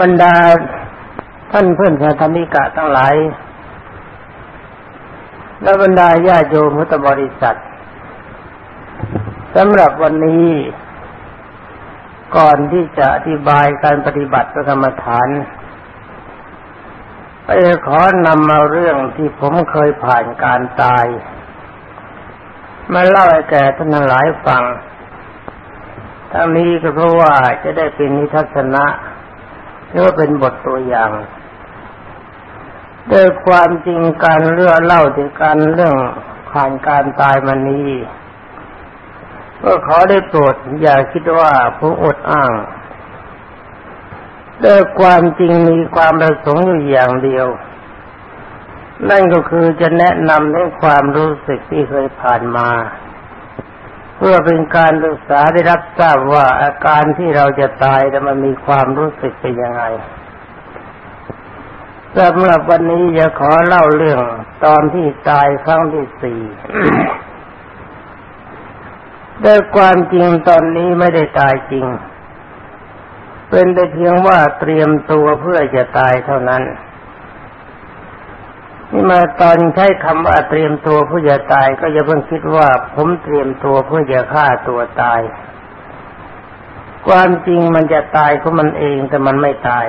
บรรดาท่านเพื่อนสาธมิกะทั้งหลาย และบรรดาญาโยมพุทธบริษัทสำหรับวันนี้ ก่อนที่จะอธิบายการปฏิบัติกรรมฐานไปขอนำมาเรื่องที่ผมเคยผ่านการตาย มาเล่าให้แก่ท่านหลายฟังทั้งนี้ก็เพราะว่าจะได้เป็นนิทัศนะ หรือว่าเป็นบทตัวอย่างโดยความจริงการเรื่อเล่าถึงการเรื่องผ่านการตายมานี้ก็ขอได้โปรดอย่าคิดว่าผมอดอ้างโดยความจริงมีความประสงค์อยู่อย่างเดียว นั่นก็คือจะแนะนำในความรู้สึกที่เคยผ่านมา เพื่อเป็นการศึกษาได้รับทราบว่าอาการที่เราจะตายแต่มันมีความรู้สึกเป็นยังไงสำหรับวันนี้จะขอเล่าเรื่องตอนที่ตายครั้งที่สี่ด้วยความจริงตอนนี้ไม่ได้ตายจริง เป็นแต่เพียงว่าเตรียมตัวเพื่อจะตายเท่านั้น นี่มาตอนใช้คำว่าเตรียมตัวเพื่อจะตาย ก็อย่าเพิ่งคิดว่าผมเตรียมตัวเพื่อจะฆ่าตัวตาย ความจริงมันจะตายก็มันเองแต่มันไม่ตาย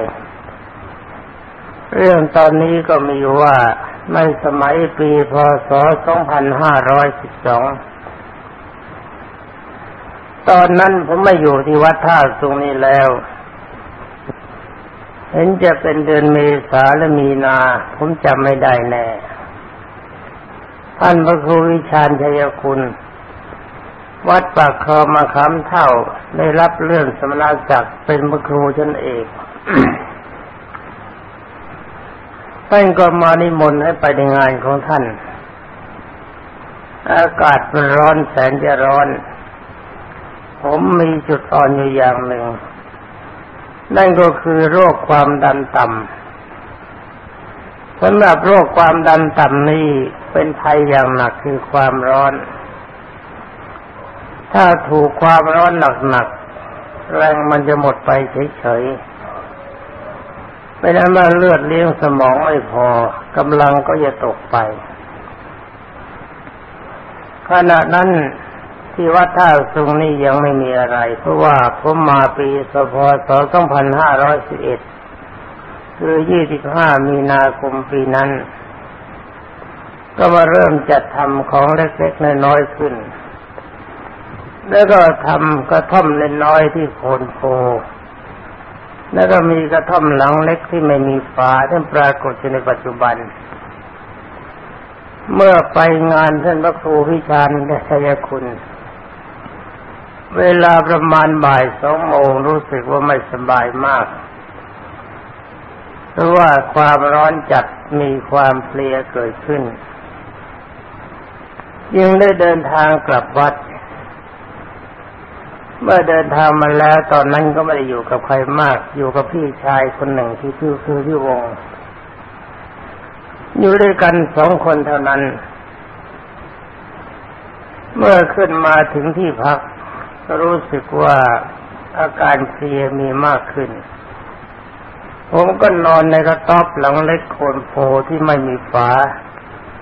เรื่องตอนนี้ก็มีว่าในสมัยปีพศ 2512 ตอนนั้นผมไม่อยู่ที่วัดท่าสุงนี้แล้ว เห็นจะเป็นเดือนเมษาและมีนา ผมจำไม่ได้แน่ ท่านพระครูวิชาญชัยคุณ วัดปากคลองมาคำเท่าได้รับเลื่อนสมณศักดิ์เป็นพระครูชั้นเอกท่านก็มานิมนต์ให้ไปในงานของท่าน อากาศมันร้อนแสนจะร้อน ผมมีจุดอ่อนอยู่อย่างหนึ่ง นั่นก็คือโรคความดันต่ำสำหรับโรคความดันต่ำนี้เป็นภัยอย่างหนักคือความร้อน ถ้าถูกความร้อนหนักๆแรงมันจะหมดไปเฉยๆไม่นั้นว่าเลือดเลี้ยงสมองไม่พอกำลังก็จะตกไปขณะนั้น ที่วัดท่าสุงนี่ยังไม่มีอะไร เพราะว่าผมมาปีสพศ2511 คือ 25 มีนาคมปีนั้น ก็มาเริ่มจัดทำของเล็กๆน้อยๆขึ้น แล้วก็ทำกระท่อมเล็กน้อยที่โคนโพแล้วก็มีกระท่อมหลังเล็กที่ไม่มีฝาที่ปรากฏอยู่ในปัจจุบัน เมื่อไปงานท่านพระครูพิชานและชัยคุณ เวลาประมาณบ่ายสองโมงรู้สึกว่าไม่สบายมาก เพราะว่าความร้อนจัดมีความเพลียเกิดขึ้น ยังได้เดินทางกลับวัด เมื่อเดินทางมาแล้วตอนนั้นก็ไม่ได้อยู่กับใครมาก อยู่กับพี่ชายคนหนึ่งที่ชื่อคือพี่วง อยู่ด้วยกันสองคนเท่านั้น เมื่อขึ้นมาถึงที่พัก รู้สึกว่าอาการเพลียมีมากขึ้น ผมก็นอนในกระต๊อบหลังเล็กโคนโพที่ไม่มีฝา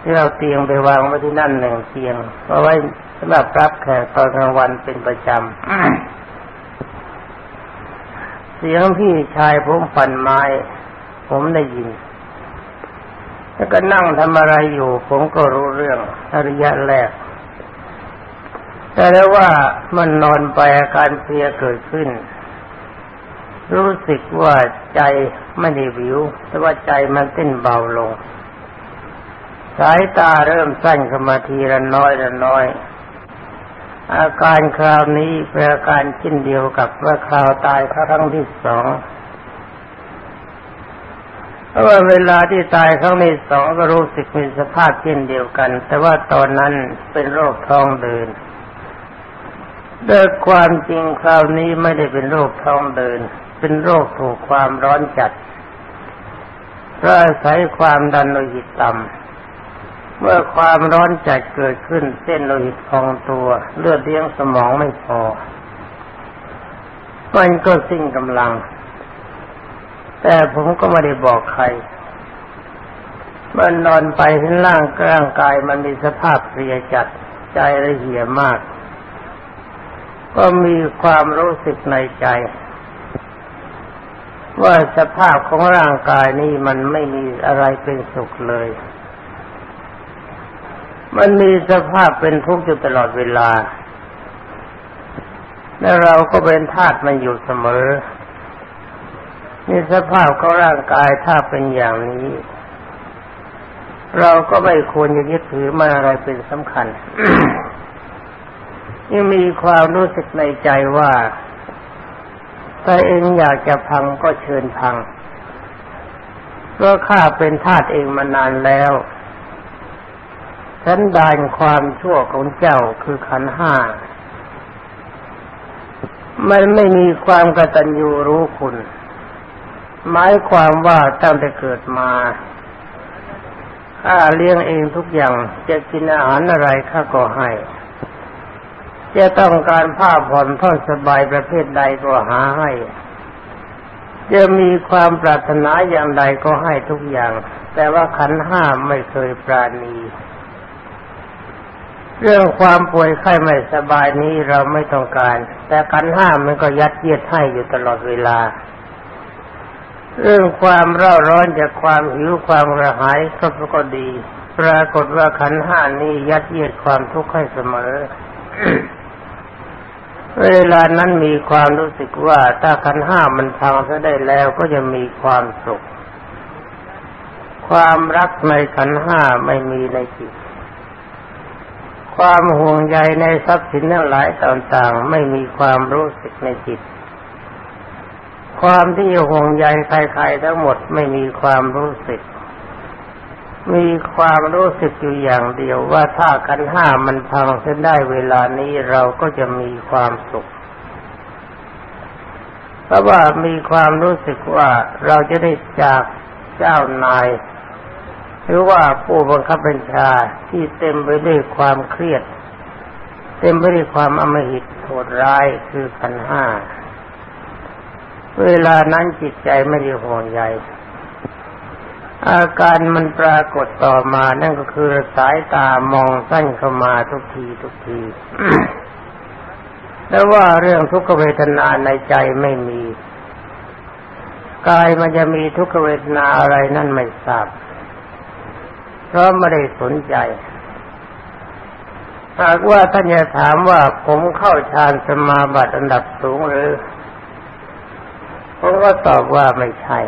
ที่เราเตียงไปวางไว้ที่นั่นหนึ่งเตียงเอาไว้สำหรับรับแขกตอนกลางวันเป็นประจำ เสียงพี่ชายผมปั่นไม้ ผมได้ยิน แล้วก็นั่งทำอะไรอยู่ ผมก็รู้เรื่องอริยะแรก แต่แล้วว่ามันนอนไปอาการเพลียเกิดขึ้น รู้สึกว่าใจไม่ได้วิว แต่ว่าใจมันเต้นเบาลง สายตาเริ่มสั้นขึ้นมาทีละน้อยละน้อย อาการคราวนี้เป็นอาการเช่นเดียวกับเมื่อคราวตายครั้งที่สองเพราะว่าเวลาที่ตายครั้งที่สองก็รู้สึกมีสภาพเช่นเดียวกัน แต่ว่าตอนนั้นเป็นโรคท้องเดิน โดยความจริงคราวนี้ไม่ได้เป็นโรคท้องเดิน เป็นโรคถูกความร้อนจัดเพราะอาศัยความดันโลหิตต่ำเมื่อความร้อนจัดเกิดขึ้น เส้นโลหิตพองตัว เลือดเลี้ยงสมองไม่พอ มันก็สิ้นกำลัง แต่ผมก็ไม่ได้บอกใครมื่อนอนไปเห็นร่างร่างกายมันมีสภาพเพลียจัด ใจละเหี่ยมาก ก็มีความรู้สึกในใจ ว่าสภาพของร่างกายนี้มันไม่มีอะไรเป็นสุขเลย มันมีสภาพเป็นทุกข์อยู่ตลอดเวลา และเราก็เป็นธาตุมันอยู่เสมอนี่สภาพของร่างกายถ้าเป็นอย่างนี้ เราก็ไม่ควรจะยึดถือมันอะไรเป็นสำคัญ ยังมีความรู้สึกในใจว่าถ้าเองอยากจะพังก็เชิญพังเพราะข้าเป็นทาสเองมานานแล้วฉันดานความชั่วของเจ้าคือขันห้า มันไม่มีความกตัญญูรู้คุณ หมายความว่าตั้งแต่เกิดมาข้าเลี้ยงเองทุกอย่างจะกินอาหารอะไรข้าก็ให้ จะต้องการผ้าผ่อนท่อนสบายประเภทใดก็หาให้ จะมีความปรารถนาอย่างใดก็ให้ทุกอย่าง แต่ว่าขันห้าไม่เคยปราณี เรื่องความป่วยไข้ไม่สบายนี้เราไม่ต้องการ แต่ขันห้ามันก็ยัดเยียดให้อยู่ตลอดเวลา เรื่องความเร่าร้อนจากความหิวความกระหายก็ก็ดี ปรากฏว่าขันห้านี้ยัดเยียดความทุกข์ให้เสมอ เวลานั้นมีความรู้สึกว่าถ้าขันห้ามันพังซะได้แล้วก็จะมีความสุข ความรักในขันห้าไม่มีในจิต ความห่วงใยในทรัพย์สินทั้งหลายต่างๆ ไม่มีความรู้สึกในจิต ความที่ห่วงใยใครๆทั้งหมดไม่มีความรู้สึก มีความรู้สึกอยู่อย่างเดียวว่าถ้ากันห้ามันพังเส้นได้เวลานี้เราก็จะมีความสุข เพราะว่ามีความรู้สึกว่าเราจะได้จากเจ้านาย หรือว่าผู้บังคับบัญชาที่เต็มไปด้วยความเครียด เต็มไปด้วยความอมหิตโหดร้ายคือขันห้า เวลานั้นจิตใจไม่ได้ห่วงใย อาการมันปรากฏต่อมานั่นก็คือสายตามองสั้นเข้ามาทุกทีทุกทีแล้วว่าเรื่องทุกขเวทนาในใจไม่มีกายมันจะมีทุกขเวทนาอะไรนั่นไม่ทราบเพราะไม่ได้สนใจ หากว่าท่านจะถามว่าผมเข้าฌานสมาบัติอันดับสูงหรือ ผมก็ตอบว่าไม่ใช่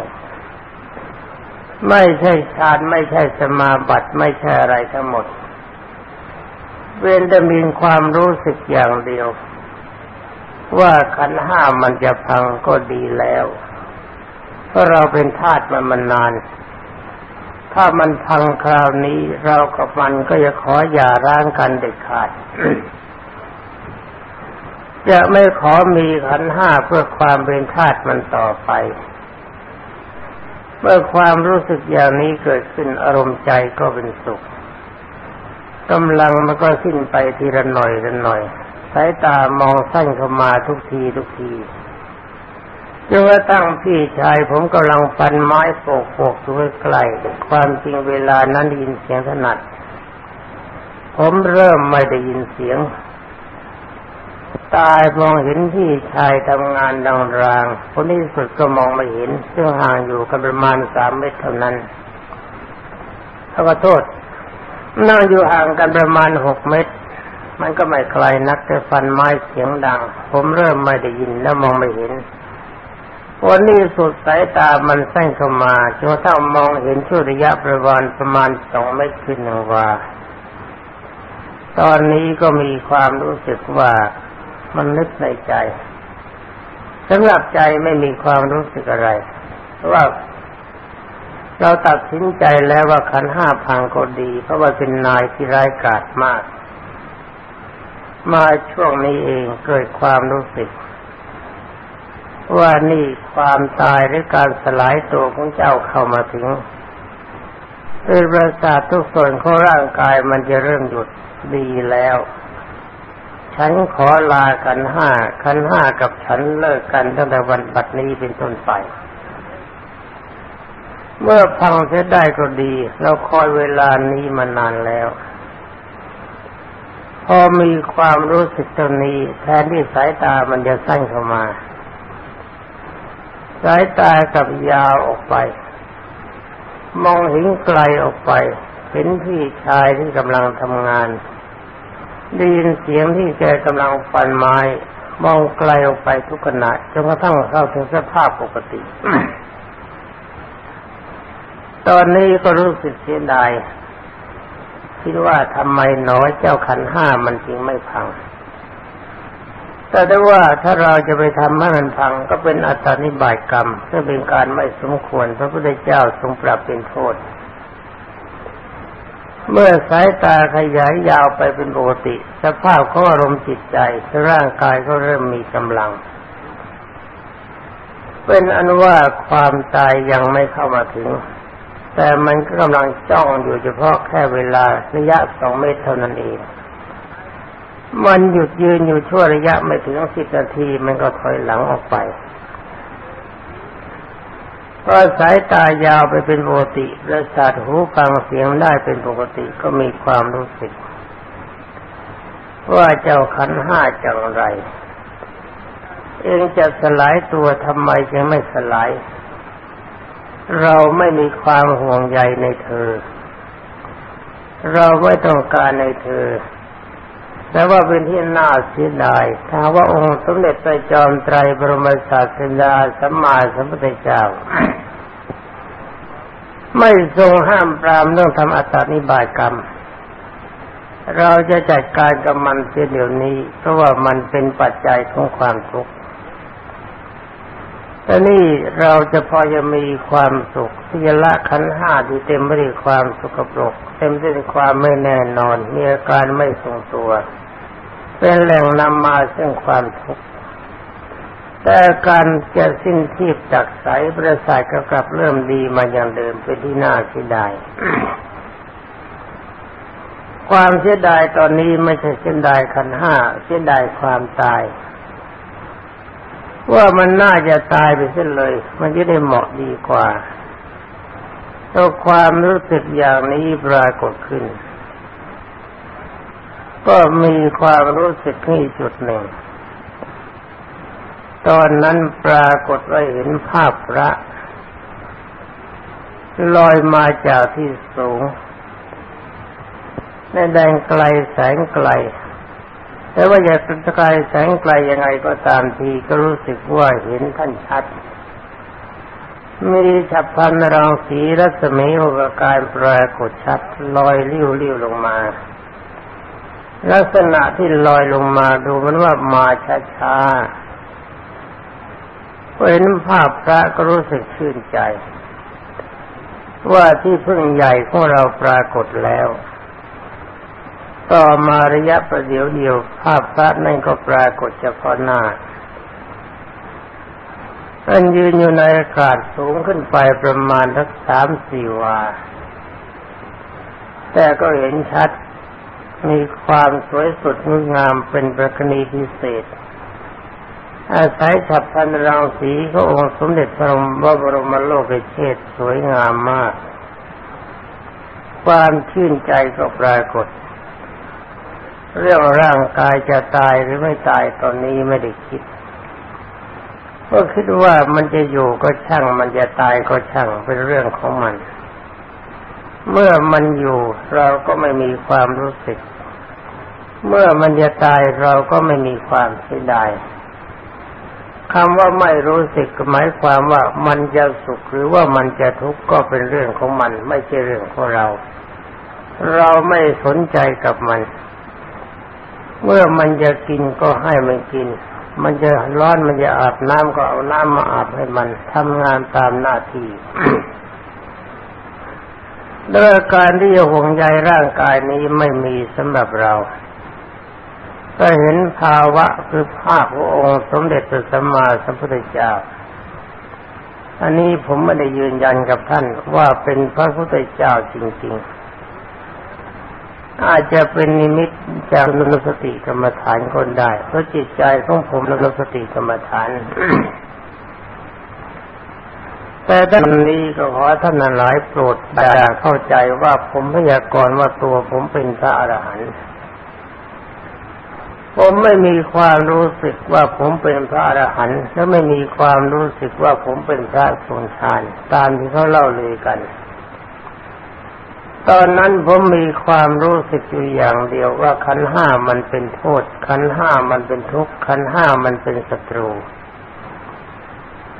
ไม่ใช่ฌานไม่ใช่สมาบัติไม่ใช่อะไรทั้งหมด เว้นแต่มีความรู้สึกอย่างเดียว ว่าขันห้ามันจะพังก็ดีแล้วเพราะเราเป็นทาสมันมานาน ถ้ามันพังคราวนี้เรากับมันก็จะขออย่าร้างกันเด็ดขาดจะไม่ขอมีขันห้าเพื่อความเป็นธาตุมันต่อไป เมื่อความรู้สึกอย่างนี้เกิดขึ้นอารมณ์ใจก็เป็นสุขกำลังมันก็สิ้นไปทีละหน่อยละหน่อย สายตามองสั้นเข้ามาทุกทีทุกทีจนกระทั่งพี่ชายผมกำลังฟันไม้โปกโปกอยู่ใกล้ความจริงเวลานั้นได้ยินเสียงถนัด ผมเริ่มไม่ได้ยินเสียง ตายมองเห็นพี่ชายทำงานดังรางคนที่สุดก็มองไม่เห็น ซึ่งห่างอยู่กันประมาณสามเมตรเท่านั้นเขาก็โทษ นั่งอยู่ห่างกันประมาณหกเมตร มันก็ไม่ไกลนักแต่ฟันไม้เสียงดัง ผมเริ่มไม่ได้ยินแล้วมองไม่เห็นวันนี้สุดสายตามันสั้นเข้ามาจนถ้ามองเห็นช่วระยะประมาณประมาณสองเมตรขึ้นหนึ่งว่าตอนนี้ก็มีความรู้สึกว่า มันนึกในใจสำหรับใจไม่มีความรู้สึกอะไรเพราะว่าเราตัดสินใจแล้วว่าขันห้าพังก็ดี เพราะว่าเป็นนายที่ร้ายกาจมาก มาช่วงนี้เองเกิดความรู้สึก ว่านี่ความตายหรือการสลายตัวของเจ้าเข้ามาถึงเป็นประสาททุกส่วนของร่างกายมันจะเริ่มหยุดดีแล้ว ฉันขอลากันห้าขันห้ากับฉันเลิกกันตั้งแต่วันบัดนี้เป็นต้นไป เมื่อพังเสียได้ก็ดี เราคอยเวลานี้มานานแล้ว พอมีความรู้สึกตรงนี้ แทนที่สายตามันจะสั้นเข้ามา สายตากับยาวออกไป มองเห็นไกลออกไป เห็นพี่ชายที่กำลังทำงาน ได้ยินเสียงที่แกกำลังฟันไม้มองไกลออกไปทุกขณะจนกระทั่งเข้าถึงสภาพปกติ ตอนนี้ก็รู้สึกเสียดายคิดว่าทำไมน้อยเจ้าขันห้ามันจึงไม่พัง แต่ได้ว่าถ้าเราจะไปทำให้มันพังก็เป็นอัตานิบายกรรมซึ่งเป็นการไม่สมควร พระพุทธเจ้าทรงปรับเป็นโทษ เมื่อสายตาขยายยาวไปเป็นปกติ สภาพของอารมณ์จิตใจร่างกายก็เริ่มมีกำลัง เป็นอนุว่าความตายยังไม่เข้ามาถึง แต่มันก็กำลังจ้องอยู่เฉพาะแค่เวลาระยะสองเมตรเท่านั้นเองมันหยุดยืนอยู่ชั่วระยะไม่ถึงสิบนาทีมันก็ถอยหลังออกไป พอสายตายาวไปเป็นปกติ และสาดหูฟังเสียงได้เป็นปกติก็มีความรู้สึก ว่าเจ้าขันห้าจังไร เองจะสลายตัวทำไมจึงไม่สลาย เราไม่มีความห่วงใยในเธอ เราไม่ต้องการในเธอแต่ว่าเป็นที่น่าเสียดายถ้าว่าองค์สมเด็จพระจอมไตรบรมศาสดาสัมมาสัมพุทธเจ้า ไม่ทรงห้ามปรามเรื่องทำอัตตานิบายกรรม เราจะจัดการกับมันเสียเดี๋ยวนี้ เพราะว่ามันเป็นปัจจัยของความทุกข์แต่นี่เราจะพอจะมีความสุขที่จะละขันห้าที่เต็มไปด้วยความสุขปรก เต็มไปด้วยความไม่แน่นอน มีอาการไม่ทรงตัว เป็นแหล่งนำมาซึ่งความทุกข์ แต่การจะสิ้นทีพจากใสประสาทก็กลับเริ่มดีมาอย่างเดิมเป็นที่น่าเสียดาย ความเสียดายตอนนี้ไม่ใช่เสียดายขันห้าเสียดายความตาย ว่ามันน่าจะตายไปเส้นเลย มันจะได้เหมาะดีกว่าถ้าความรู้สึกอย่างนี้ปรากฏขึ้น ก็มีความรู้สึกที่จุดหนึ่ง ตอนนั้นปรากฏว่าเห็นภาพพระ ลอยมาจากที่สูงในแดงไกลแสงไกล แต่ว่าอยากจะไกลแสงไกลยังไงก็ตามทีก็รู้สึกว่าเห็นท่านชัดมีฉับพันรังสีรัศมีโอกการปรากฏชัดลอยลิ้วลิ้วลงมา ลักษณะที่ลอยลงมาดูมันว่ามาช้าๆ เห็นภาพพระก็รู้สึกชื่นใจ ว่าที่พึ่งใหญ่ของเราปรากฏแล้ว ต่อมาระยะประเดี๋ยวเดียว ภาพพระนั่นก็ปรากฏเฉพาะหน้าท่านยืนอยู่ในอากาศสูงขึ้นไปประมาณทักสามสี่วา แต่ก็เห็นชัดมีความสวยสดงดงามเป็นประกณีพิเศษ อาศัยฉับพันรังสีขององค์สมเด็จพระบรมโลกเชษสวยงามมาก ความชื่นใจก็ปรากฏ เรื่องร่างกายจะตายหรือไม่ตายตอนนี้ไม่ได้คิด ก็คิดว่ามันจะอยู่ก็ช่าง มันจะตายก็ช่างเป็นเรื่องของมัน เมื่อมันอยู่เราก็ไม่มีความรู้สึก เมื่อมันจะตายเราก็ไม่มีความเสียดาย คำว่าไม่รู้สึกหมายความว่ามันจะสุขหรือว่ามันจะทุกข์ก็เป็นเรื่องของมัน ไม่ใช่เรื่องของเรา เราไม่สนใจกับมัน เมื่อมันจะกินก็ให้มันกิน มันจะร้อนมันจะอาบน้ำก็เอาน้ำมาอาบให้มันทำงานตามหน้าที่ด้วยการที่ห่วงใยร่างกายนี้ไม่มีสำหรับเรา ก็เห็นภาวะคือภาพขององค์สมเด็จพระสัมมาสัมพุทธเจ้า อันนี้ผมไม่ได้ยืนยันกับท่านว่าเป็นพระพุทธเจ้าจริงๆ อาจจะเป็นนิมิตจากนสติกรรมฐานคนได้ เพราะจิตใจของผมนสติกรรมฐาน แต่ท่านนี้ก็ขอท่านหลายโปรดอย่าเข้าใจว่าผมพยากรณ์ว่าตัวผมเป็นพระอรหันต์ ผมไม่มีความรู้สึกว่าผมเป็นพระอรหันต์และไม่มีความรู้สึกว่าผมเป็นพระสงชานตามที่เขาเล่าเลยกัน ตอนนั้นผมมีความรู้สึกอยู่อย่างเดียวว่าขันห้ามันเป็นโทษ ขันห้ามันเป็นทุกข์ขันห้ามันเป็นศัตรู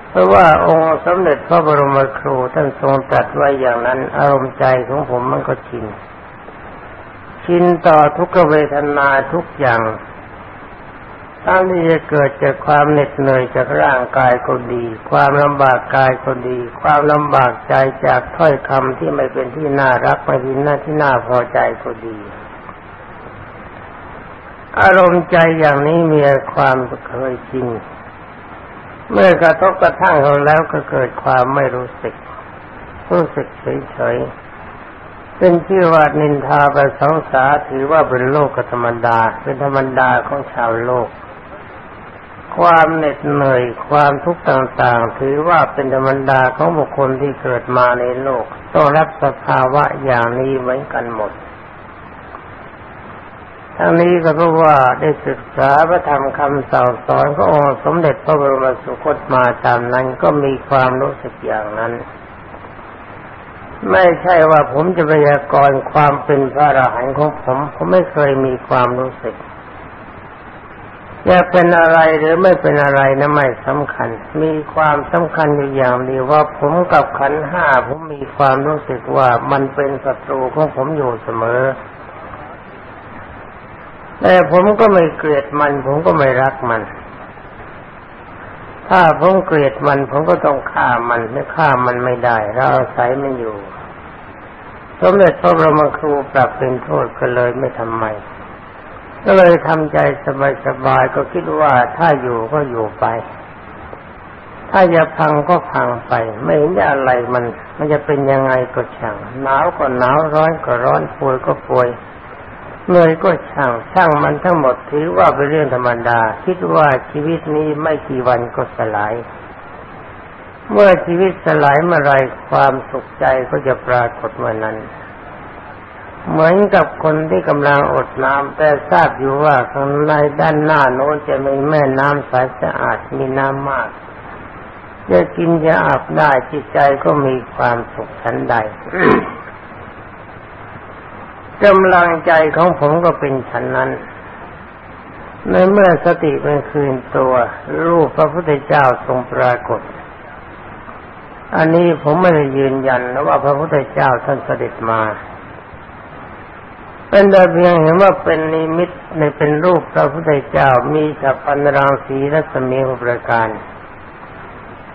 เพราะว่าองค์สมเด็จพระบรมครูท่านทรงตรัสไว้อย่างนั้น อารมณ์ใจของผมมันก็ชินชินต่อทุกเวทนาทุกอย่าง ทั้งที่จะเกิดจากความเหน็ดเหนื่อยจากร่างกายก็ดี ความลำบากกายก็ดี ความลำบากใจจากถ้อยคำที่ไม่เป็นที่น่ารักไม่เป็นหน้าที่น่าพอใจก็ดี อารมณ์ใจอย่างนี้มีความเคยชินเมื่อกระทบกระทั่งเขาแล้วก็เกิดความไม่รู้สึก รู้สึกเฉยๆเป็นชื่อว่านินทาไปสองสาถือว่าเป็นโลกธรรมดา เป็นธรรมดาของชาวโลก ความเหน็ดเหนื่อยความทุกข์ต่างๆ ถือว่าเป็นธรรมดาของบุคคลที่เกิดมาในโลก ต้องรับสภาวะอย่างนี้เหมือนกันหมด ทั้งนี้ก็เพราะว่าได้ศึกษาพระธรรมคำสั่งสอนขององค์สมเด็จพระบรมสุคตมาตามนั้นก็มีความรู้สึกอย่างนั้น ไม่ใช่ว่าผมจะพยากรณ์ความเป็นพระอรหันต์ของผม ผมไม่เคยมีความรู้สึก จะเป็นอะไรหรือไม่เป็นอะไรนะไม่สำคัญ มีความสำคัญอยู่อย่างเดียวว่าผมกับขันห้าผมมีความรู้สึกว่ามันเป็นศัตรูของผมอยู่เสมอ แต่ผมก็ไม่เกลียดมัน ผมก็ไม่รักมัน ถ้าผมเกลียดมัน ผมก็ต้องฆ่ามันไม่ฆ่ามันไม่ได้เราอาศัยมันอยู่สมเด็จพระบรมครูปรับเป็นโทษก็เลยไม่ทำไม ก็เลยทำใจสบายๆก็คิดว่าถ้าอยู่ก็อยู่ไป ถ้าจะพังก็พังไป ไม่เห็นจะอะไรมัน มันจะเป็นยังไงก็ช่างหนาวก็หนาวร้อนก็ร้อนป่วยก็ป่วยเหนื่อยก็ช่างช่างมันทั้งหมดถือว่าเป็นเรื่องธรรมดา คิดว่าชีวิตนี้ไม่กี่วันก็สลาย เมื่อชีวิตสลายเมื่อไรความสุขใจก็จะปรากฏเมื่อนั้น เหมือนกับคนที่กำลังอดน้ำแต่ทราบอยู่ว่าข้างในด้านหน้าโน้นจะมีแม่น้ำใสสะอาดมีน้ำมากจะกินจะอาบได้จิตใจก็มีความสุขชั้นใดกำลังใจของผมก็เป็นฉันนั้น ในเมื่อสติเป็นคืนตัว รูปพระพุทธเจ้าทรงปรากฏ อันนี้ผมไม่ได้ยืนยันนะว่าพระพุทธเจ้าท่านเสด็จมา เป็นแต่เพียงเห็นว่าเป็นนิมิตในเป็นรูปพระพุทธเจ้ามีฉับพันรังสีรัศมีอุปการ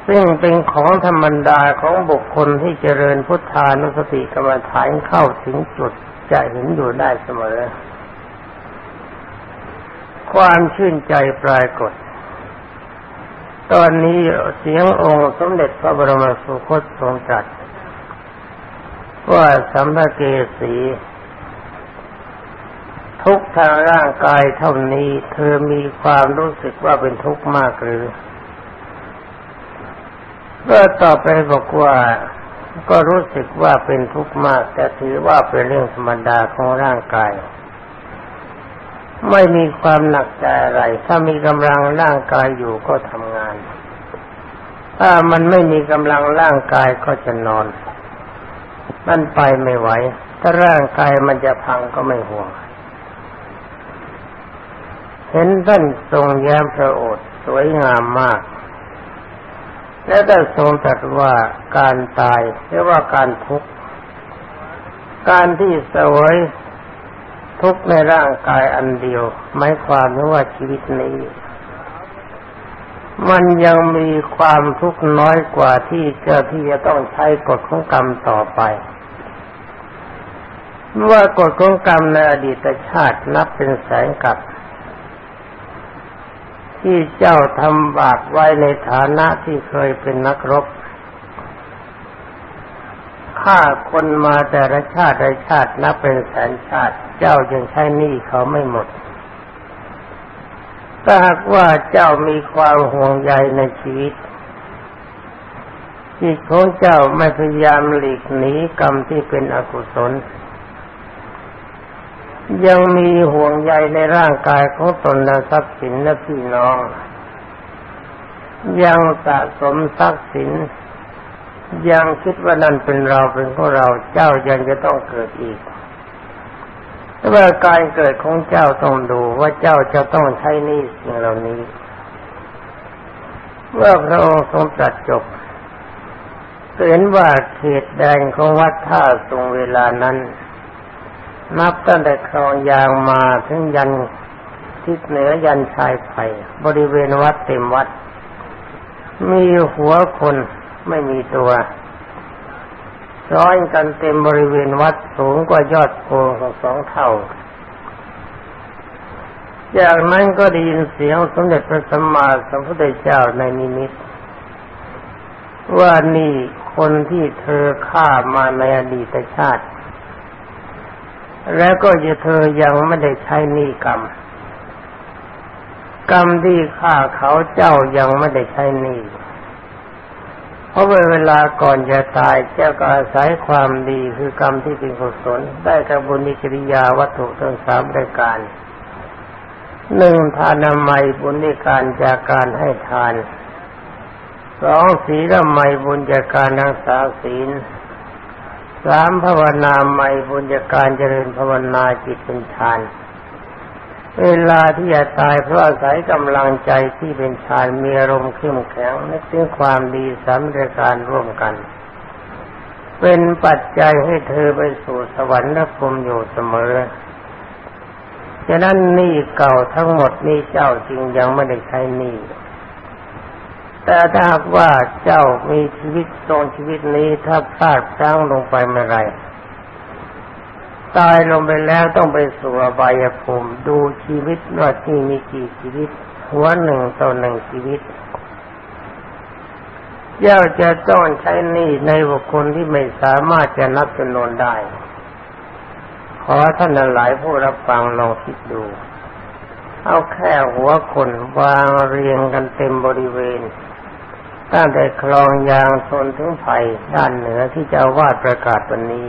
ซึ่งเป็นของธรรมดาของบุคคลที่เจริญพุทธานุสติกรรมฐานเข้าถึงจุดจะเห็นอยู่ได้เสมอ ความชื่นใจปรากฏ ตอนนี้เสียงองค์สมเด็จพระบรมสุคตทรงตรัสว่าสัมภเกสี ทุกทางร่างกายเท่านี้ เธอมีความรู้สึกว่าเป็นทุกข์มากหรือก็ตอบไปบอกว่าก็รู้สึกว่าเป็นทุกข์มาก แต่ถือว่าเป็นเรื่องธรรมดาของร่างกาย ไม่มีความหนักใจอะไร ถ้ามีกำลังร่างกายอยู่ก็ทำงาน ถ้ามันไม่มีกำลังร่างกายก็จะนอน มันไปไม่ไหว ถ้าร่างกายมันจะพังก็ไม่ห่วง เห็นท่านทรงแย้มพระโอษฐ์สวยงามมาก และได้ทรงตรัสว่าการตายหรือว่าการทุกข์การที่สวยทุกข์ในร่างกายอันเดียวหมายความว่าชีวิตนี้ มันยังมีความทุกข์น้อยกว่าที่เจ้าที่จะต้องใช้กฎของกรรมต่อไปว่ากฎของกรรมในอดีตชาตินับเป็นแสนกับ ที่เจ้าทำบาปไว้ในฐานะที่เคยเป็นนักรบฆ่าคนมาแต่ละชาติละชาตินับเป็นแสนชาติ เจ้ายังใช้หนี้เขาไม่หมดถ้าหากว่าเจ้ามีความห่วงใยในชีวิตจิตของเจ้าไม่พยายามหลีกหนีกรรมที่เป็นอกุศล ยังมีห่วงใยในร่างกายของตนและทรัพย์สินและพี่น้อง ยังสะสมทรัพย์สิน ยังคิดว่านั่นเป็นเราเป็นของเราเจ้ายังจะต้องเกิดอีกแต่ว่าการเกิดของเจ้าต้องดูว่าเจ้าจะต้องใช้นี่สิ่งเหล่านี้เมื่อพระองค์ทรงตรัสจบเห็นว่าเขตแดนของวัดท่าทรงเวลานั้น นับตั้งแต่คลองยางมาถึงยันทิศเหนือยันชายไผ่บริเวณวัดเต็มวัด มีหัวคนไม่มีตัวร้อยกันเต็มบริเวณวัดสูงกว่ายอดโพของสองเท่า จากนั้นก็ได้ยินเสียงสมเด็จพระสัมมาสัมพุทธเจ้าในนิมิต ว่านี่คนที่เธอฆ่ามาในอดีตชาติ แล้วก็จะเธอยังไม่ได้ใช้นี่กรรม กรรมที่ฆ่าเขาเจ้ายังไม่ได้ใช้นี่เพราะเวลาก่อนจะตายเจ้าก็อาศัยความดีคือกรรมที่เป็นกุศลได้กับบุญกิริยาวัตถุทั้งสามรายการหนึ่งทานามัยบุญในการจากการให้ทานสองศีลไมบุญจากการรักษาศีล สามภาวนาไมบุญจากการเจริญภาวนาจิตเป็นฌาน เวลาที่จะตายเพราะอาศัยกำลังใจที่เป็นฌานมีอารมณ์เข้มแข็งนึกถึงความดีสามรายการร่วมกัน เป็นปัจจัยให้เธอไปสู่สวรรค์และพรมอยู่เสมอฉะนั้นนี่เก่าทั้งหมดนี่เจ้าจริงยังไม่ได้ใช้นี่ แต่ถ้าหากว่าเจ้ามีชีวิตทรงชีวิตนี้ถ้าพลาดพลั้งลงไปเมื่อไรตายลงไปแล้วต้องไปสู่อบายภูมิดูชีวิตว่าที่มีกี่ชีวิต หัวหนึ่งต่อหนึ่งชีวิตเจ้าจะต้องใช้นี่ในบุคคลที่ไม่สามารถจะนับจำนวนได้ ขอท่านหลายผู้รับฟังลองคิดดู เอาแค่หัวคนวางเรียงกันเต็มบริเวณ ตั้งแต่คลองยางโซนถึงไผ่ด้านเหนือที่จะวาดประกาศวันนี้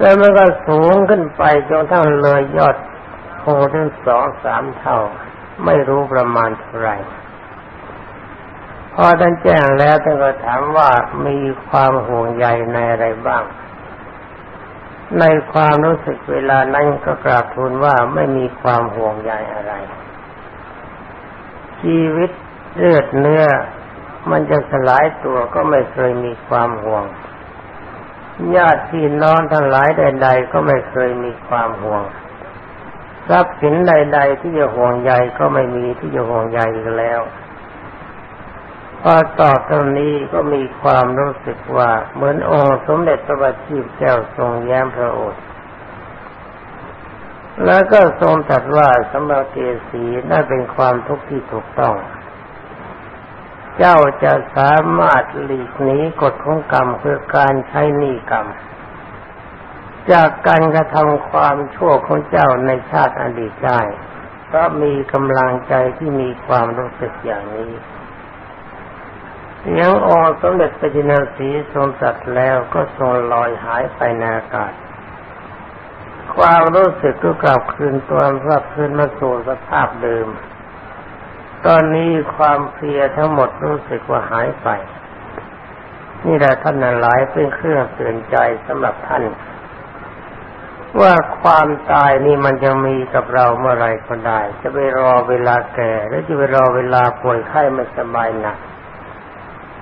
แล้วมันก็สูงขึ้นไปจนทั้งเลยยอดโพถึงสองสามเท่า ไม่รู้ประมาณเท่าไรพอท่านแจ้งแล้วท่านก็ถามว่ามีความห่วงใยในอะไรบ้าง ในความรู้สึกเวลานั้นก็กราบทูลว่าไม่มีความห่วงใยอะไร ชีวิตเลือดเนื้อ มันจะสลายตัวก็ไม่เคยมีความห่วง ญาติพี่น้องทั้งหลายใด ๆ ก็ไม่เคยมีความห่วง ทรัพย์สินใด ๆ ที่จะห่วงใยก็ไม่มีที่จะห่วงใยอีกแล้วพอตอบตรงนี้ก็มีความรู้สึกว่าเหมือนองค์สมเด็จพระบัณฑิตแก้วทรงแย้มพระโอษฐ์แล้วก็ทรงตรัสว่าสมเกสีนั่นเป็นความทุกข์ที่ถูกต้อง เจ้าจะสามารถหลีกหนีกฎของกรรมคือการใช้หนี้กรรม จากการกระทำความชั่วของเจ้าในชาติอดีตได้เพราะมีกำลังใจที่มีความรู้สึกอย่างนี้เสียงออสมเด็จพระจินสีทรงจัดแล้วก็ทรงลอยหายไปในอากาศ ความรู้สึกก็กลับคืนตัวกลับคืนมาสู่สภาพเดิม ตอนนี้ความเพลียทั้งหมดรู้สึกว่าหายไป นี่แหละท่านหลายเป็นเครื่องเตือนใจสำหรับท่าน ว่าความตายนี่มันจะมีกับเราเมื่อไรก็ได้ จะไปรอเวลาแก่หรือจะไปรอเวลาป่วยไข้ไม่สบายหนัก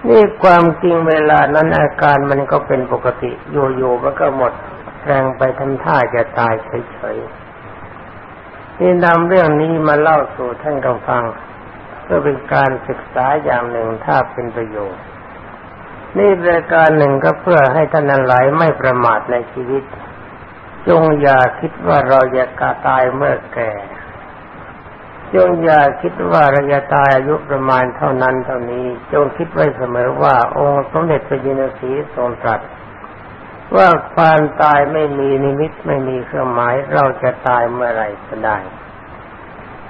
นี่ความจริงเวลานั้นอาการมันก็เป็นปกติโยๆมันก็หมดแรงไปทำท่าจะตายเฉยๆนี่นำเรื่องนี้มาเล่าสู่ท่านกัฟัง ก็เป็นการศึกษาอย่างหนึ่งถ้าเป็นประโยชน์ นี่รายการหนึ่งก็เพื่อให้ท่านหลายไม่ประมาทในชีวิต จงอย่าคิดว่าเราจะกาตายเมื่อแก่ จงอย่าคิดว่าเราจะตายอายุประมาณเท่านั้นเท่านี้ จงคิดไว้เสมอว่าองค์สมเด็จพระจินสีทรงตรัสว่าความตายไม่มีนิมิตไม่มีเครื่องหมายเราจะตายเมื่อไรก็ได้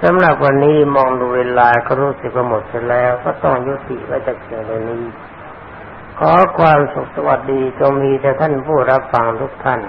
สำหรับวันนี้มองดูเวลาก็รู้สึกว่าหมดไปแล้ว ก็ต้องยุติไว้จากเพียงเท่านี้ ขอความสุขสวัสดีจงมีแต่ท่านผู้รับฟังทุกท่าน